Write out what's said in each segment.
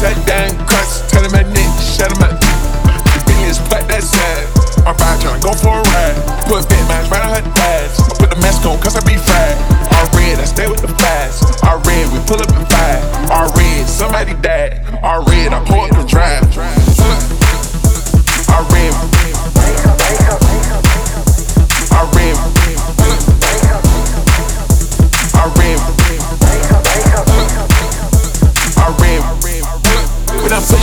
Set down cuts, tell him my nigga, shut him up. This bitch is flat, that sad. I'm fine, tryna go for a ride. Put big match right on her thighs. I put the mask on, cause I be fried. All red, I stay with the flies. All red, we pull up and fight. All red, somebody die.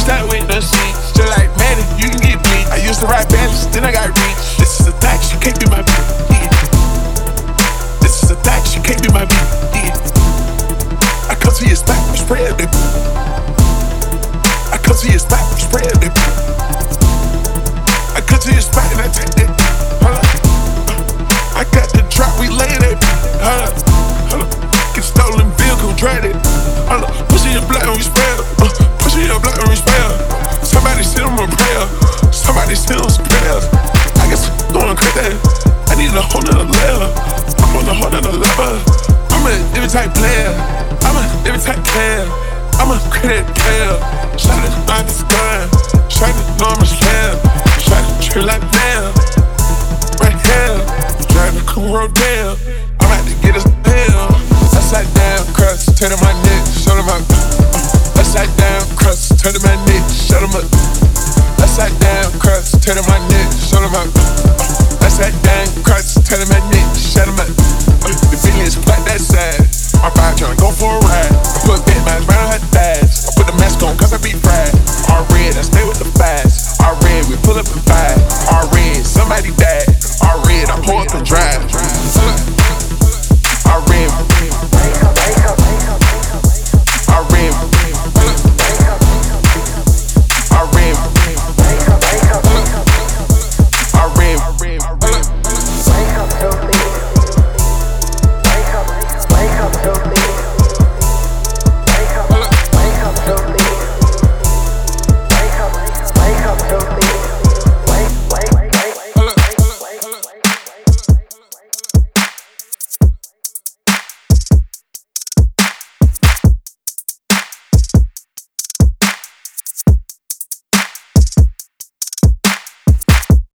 When I push that just like Manny, you can get beat. I used to ride balance, then I got reach. This is a tax, you can't be my beat. This is a tax, you can't be my beat. I come to your spot, I'm spread it. I come to your spot, I'm spread it. I come to your spot and I take it. Hold up. I got the drop, we laid it. Hold up. Hold. Get stolen vehicle, dread it. Hold up. Pushing your blood and we spell. Send them some prayers. I guess I'm going crazy. I need a whole nother level. I'm on a whole nother level. I'm an every type player. I'm a every type player. I'm a credit player. Shot it, not the gun. Shot it, no, I'm a. Shot it, true like damn. Right here, trying to come roll down. I'm about to get us down. Upside down, crust, turn to my neck, show them tell them my neck, shut them out. That's that dang crutch, tell my neck, shut them. The feelings black that.